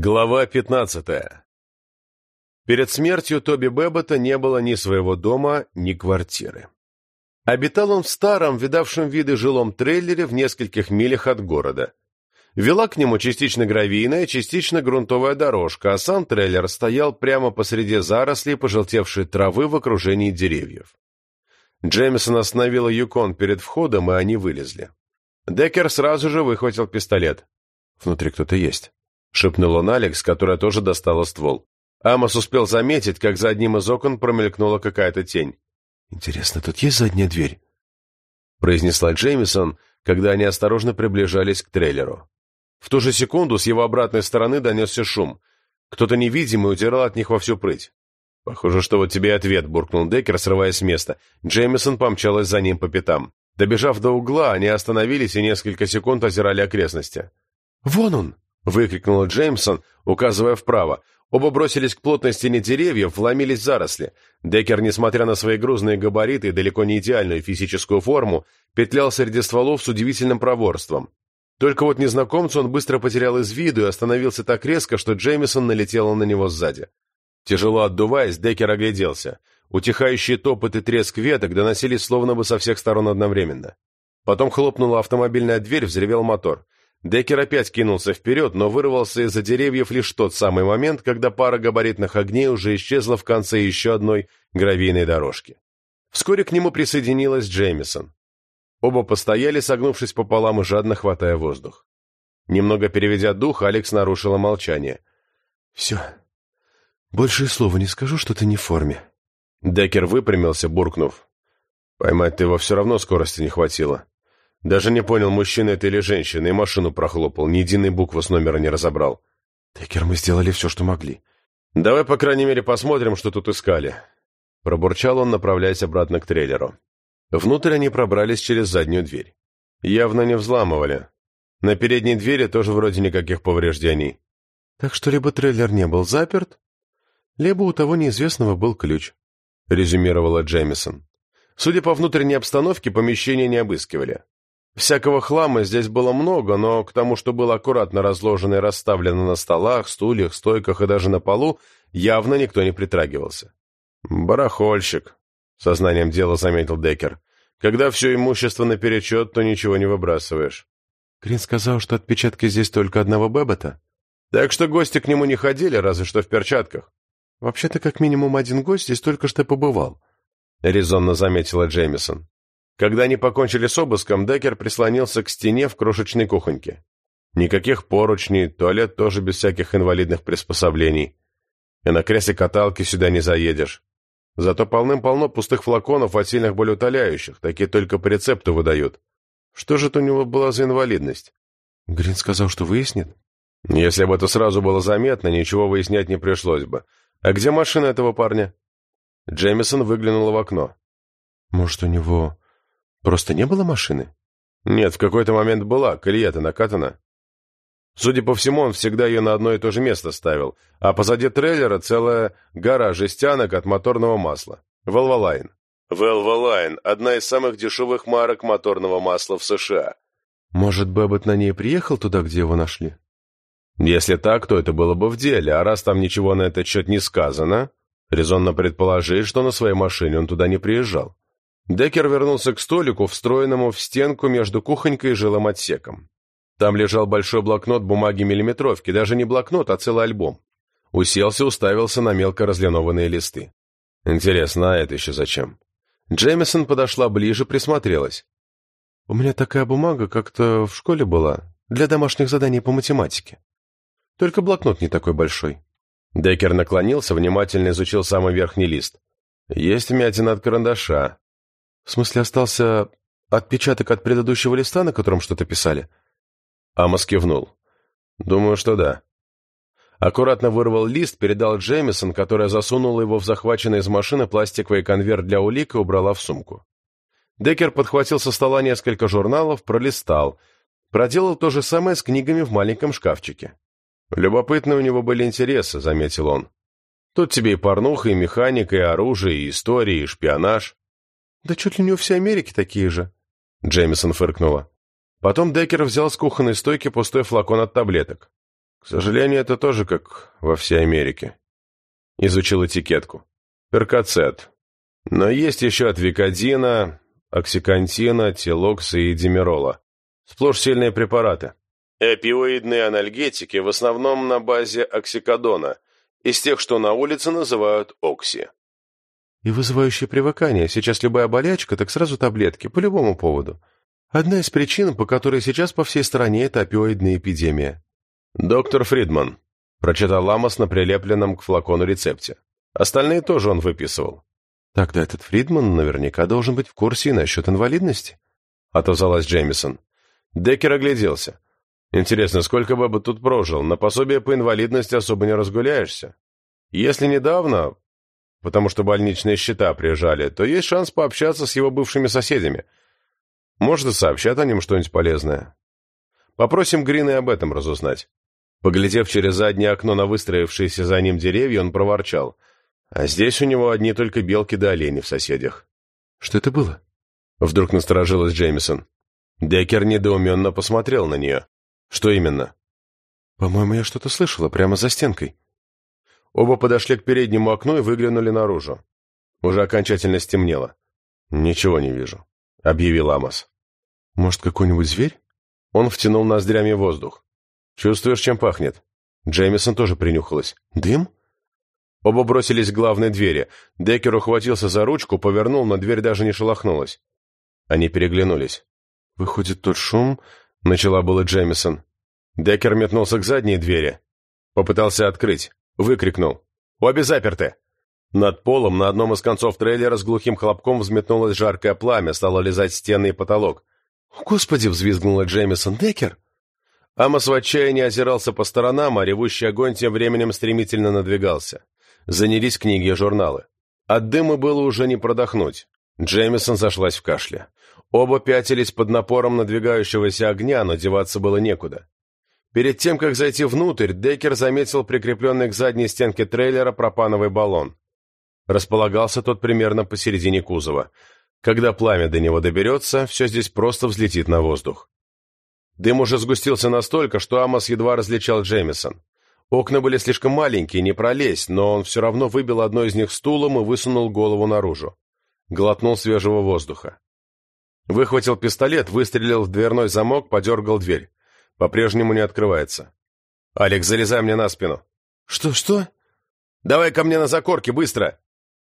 Глава 15. Перед смертью Тоби Бэббота не было ни своего дома, ни квартиры. Обитал он в старом, видавшем виды жилом трейлере в нескольких милях от города. Вела к нему частично гравийная, частично грунтовая дорожка, а сам трейлер стоял прямо посреди зарослей пожелтевшей травы в окружении деревьев. Джеймисон остановила Юкон перед входом, и они вылезли. Деккер сразу же выхватил пистолет. Внутри кто-то есть. — шепнул он Алекс, которая тоже достала ствол. Амос успел заметить, как за одним из окон промелькнула какая-то тень. «Интересно, тут есть задняя дверь?» — произнесла Джеймисон, когда они осторожно приближались к трейлеру. В ту же секунду с его обратной стороны донесся шум. Кто-то невидимый утирал от них во всю прыть. «Похоже, что вот тебе ответ», — буркнул Деккер, срываясь с места. Джеймисон помчалась за ним по пятам. Добежав до угла, они остановились и несколько секунд озирали окрестности. «Вон он!» Выкрикнула Джеймсон, указывая вправо. Оба бросились к плотной стене деревьев, вломились в заросли. Деккер, несмотря на свои грузные габариты и далеко не идеальную физическую форму, петлял среди стволов с удивительным проворством. Только вот незнакомцу он быстро потерял из виду и остановился так резко, что Джеймисон налетела на него сзади. Тяжело отдуваясь, Деккер огляделся. Утихающие топот и треск веток доносились словно бы со всех сторон одновременно. Потом хлопнула автомобильная дверь, взревел мотор. Деккер опять кинулся вперед, но вырвался из-за деревьев лишь тот самый момент, когда пара габаритных огней уже исчезла в конце еще одной гравийной дорожки. Вскоре к нему присоединилась Джеймисон. Оба постояли, согнувшись пополам и жадно хватая воздух. Немного переведя дух, Алекс нарушила молчание. «Все. Больше и слова не скажу, что ты не в форме». Деккер выпрямился, буркнув. «Поймать ты его все равно скорости не хватило. Даже не понял, мужчина это или женщина, и машину прохлопал, ни единой буквы с номера не разобрал. Текер, мы сделали все, что могли. Давай, по крайней мере, посмотрим, что тут искали. Пробурчал он, направляясь обратно к трейлеру. Внутрь они пробрались через заднюю дверь. Явно не взламывали. На передней двери тоже вроде никаких повреждений. Так что либо трейлер не был заперт, либо у того неизвестного был ключ, резюмировала Джеймисон. Судя по внутренней обстановке, помещение не обыскивали. Всякого хлама здесь было много, но к тому, что было аккуратно разложено и расставлено на столах, стульях, стойках и даже на полу, явно никто не притрагивался. «Барахольщик», — сознанием дела заметил Деккер. «Когда все имущество наперечет, то ничего не выбрасываешь». Крин сказал, что отпечатки здесь только одного Бэббета. «Так что гости к нему не ходили, разве что в перчатках». «Вообще-то как минимум один гость здесь только что побывал», — резонно заметила Джеймисон. Когда они покончили с обыском, Деккер прислонился к стене в крошечной кухоньке. Никаких поручней, туалет тоже без всяких инвалидных приспособлений. И на кресле каталки сюда не заедешь. Зато полным-полно пустых флаконов от сильных болеутоляющих, такие только по рецепту выдают. Что же это у него была за инвалидность? Грин сказал, что выяснит. Если бы это сразу было заметно, ничего выяснять не пришлось бы. А где машина этого парня? Джеймисон выглянула в окно. Может, у него Просто не было машины? Нет, в какой-то момент была, колея-то накатана. Судя по всему, он всегда ее на одно и то же место ставил, а позади трейлера целая гора жестянок от моторного масла. Велволайн. Велволайн – одна из самых дешевых марок моторного масла в США. Может, Бэббот на ней приехал туда, где его нашли? Если так, то это было бы в деле, а раз там ничего на этот счет не сказано, резонно предположить, что на своей машине он туда не приезжал. Деккер вернулся к столику, встроенному в стенку между кухонькой и жилым отсеком. Там лежал большой блокнот бумаги миллиметровки, даже не блокнот, а целый альбом. Уселся, уставился на мелко разлинованные листы. Интересно, а это еще зачем? Джеймисон подошла ближе, присмотрелась. «У меня такая бумага как-то в школе была, для домашних заданий по математике. Только блокнот не такой большой». Деккер наклонился, внимательно изучил самый верхний лист. «Есть вмятина от карандаша. В смысле, остался отпечаток от предыдущего листа, на котором что-то писали? Амос кивнул. Думаю, что да. Аккуратно вырвал лист, передал Джеймисон, которая засунула его в захваченный из машины пластиковый конверт для улик и убрала в сумку. Деккер подхватил со стола несколько журналов, пролистал. Проделал то же самое с книгами в маленьком шкафчике. «Любопытные у него были интересы», — заметил он. «Тут тебе и порнуха, и механика, и оружие, и история, и шпионаж». «Да чуть ли не у всей Америки такие же», — Джеймисон фыркнула. Потом Деккер взял с кухонной стойки пустой флакон от таблеток. К сожалению, это тоже как во всей Америке. Изучил этикетку. Перкацет. Но есть еще от викодина, оксикантина, телокса и демирола. Сплошь сильные препараты. Опиоидные анальгетики в основном на базе оксикодона, из тех, что на улице называют окси. И вызывающее привыкание. Сейчас любая болячка, так сразу таблетки, по любому поводу. Одна из причин, по которой сейчас по всей стране это опиоидная эпидемия. «Доктор Фридман», — прочитал Ламос на прилепленном к флакону рецепте. Остальные тоже он выписывал. «Тогда этот Фридман наверняка должен быть в курсе и насчет инвалидности», — отозвалась Джеймисон. Деккер огляделся. Интересно, сколько бы тут прожил? На пособие по инвалидности особо не разгуляешься. Если недавно, потому что больничные счета приезжали, то есть шанс пообщаться с его бывшими соседями. Может, и сообщат о нем что-нибудь полезное. Попросим Грина об этом разузнать. Поглядев через заднее окно на выстроившиеся за ним деревья, он проворчал. А здесь у него одни только белки да олени в соседях. «Что это было?» Вдруг насторожилась Джеймисон. Деккер недоуменно посмотрел на нее. «Что именно?» «По-моему, я что-то слышала прямо за стенкой». Оба подошли к переднему окну и выглянули наружу. Уже окончательно стемнело. «Ничего не вижу», — объявил Амос. «Может, какой-нибудь зверь?» Он втянул ноздрями воздух. «Чувствуешь, чем пахнет?» Джеймисон тоже принюхалась. «Дым?» Оба бросились к главной двери. Деккер ухватился за ручку, повернул, но дверь даже не шелохнулась. Они переглянулись. «Выходит, тот шум...» — начала было Джемисон. Деккер метнулся к задней двери. Попытался открыть. Выкрикнул. «Обе заперты!» Над полом на одном из концов трейлера с глухим хлопком взметнулось жаркое пламя, стало лизать стены и потолок. «Господи!» — взвизгнула Джеймисон. «Деккер!» Амос в отчаянии озирался по сторонам, а ревущий огонь тем временем стремительно надвигался. Занялись книги и журналы. От дыма было уже не продохнуть. Джеймисон зашлась в кашле. Оба пятились под напором надвигающегося огня, но деваться было некуда. Перед тем, как зайти внутрь, Деккер заметил прикрепленный к задней стенке трейлера пропановый баллон. Располагался тот примерно посередине кузова. Когда пламя до него доберется, все здесь просто взлетит на воздух. Дым уже сгустился настолько, что Амос едва различал Джеймисон. Окна были слишком маленькие, не пролезть, но он все равно выбил одно из них стулом и высунул голову наружу. Глотнул свежего воздуха. Выхватил пистолет, выстрелил в дверной замок, подергал дверь. По-прежнему не открывается. «Алекс, залезай мне на спину». «Что, что?» «Давай ко мне на закорке, быстро!»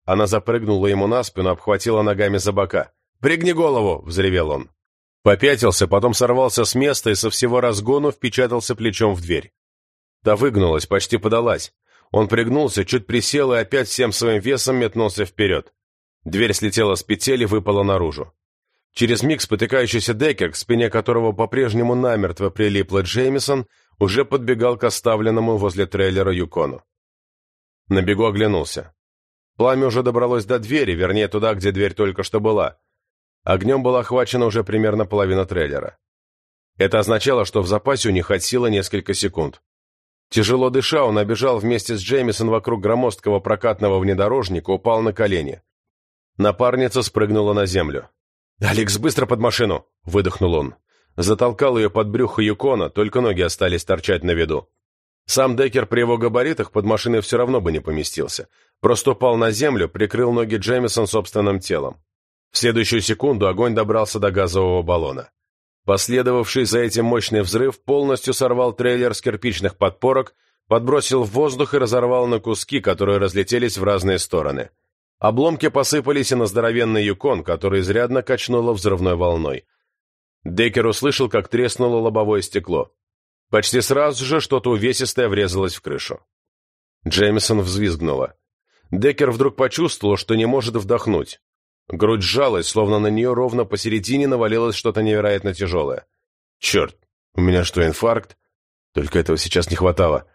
Она запрыгнула ему на спину, обхватила ногами за бока. «Пригни голову!» — взревел он. Попятился, потом сорвался с места и со всего разгону впечатался плечом в дверь. Та выгнулась, почти подалась. Он пригнулся, чуть присел и опять всем своим весом метнулся вперед. Дверь слетела с петель и выпала наружу. Через миг спотыкающийся Деккер, к спине которого по-прежнему намертво прилипла Джеймисон, уже подбегал к оставленному возле трейлера Юкону. На бегу оглянулся. Пламя уже добралось до двери, вернее, туда, где дверь только что была. Огнем была охвачена уже примерно половина трейлера. Это означало, что в запасе у них от силы несколько секунд. Тяжело дыша, он обежал вместе с Джеймисон вокруг громоздкого прокатного внедорожника, упал на колени. Напарница спрыгнула на землю. «Алекс, быстро под машину!» — выдохнул он. Затолкал ее под брюхо Юкона, только ноги остались торчать на виду. Сам Деккер при его габаритах под машиной все равно бы не поместился. Просто упал на землю, прикрыл ноги Джеймисон собственным телом. В следующую секунду огонь добрался до газового баллона. Последовавший за этим мощный взрыв полностью сорвал трейлер с кирпичных подпорок, подбросил в воздух и разорвал на куски, которые разлетелись в разные стороны. Обломки посыпались и на здоровенный юкон, который изрядно качнуло взрывной волной. Деккер услышал, как треснуло лобовое стекло. Почти сразу же что-то увесистое врезалось в крышу. Джеймисон взвизгнула. Деккер вдруг почувствовал, что не может вдохнуть. Грудь сжалась, словно на нее ровно посередине навалилось что-то невероятно тяжелое. «Черт, у меня что, инфаркт?» Только этого сейчас не хватало.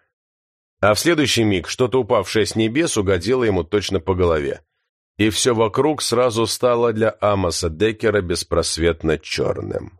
А в следующий миг что-то упавшее с небес угодило ему точно по голове. И все вокруг сразу стало для Амоса Деккера беспросветно черным.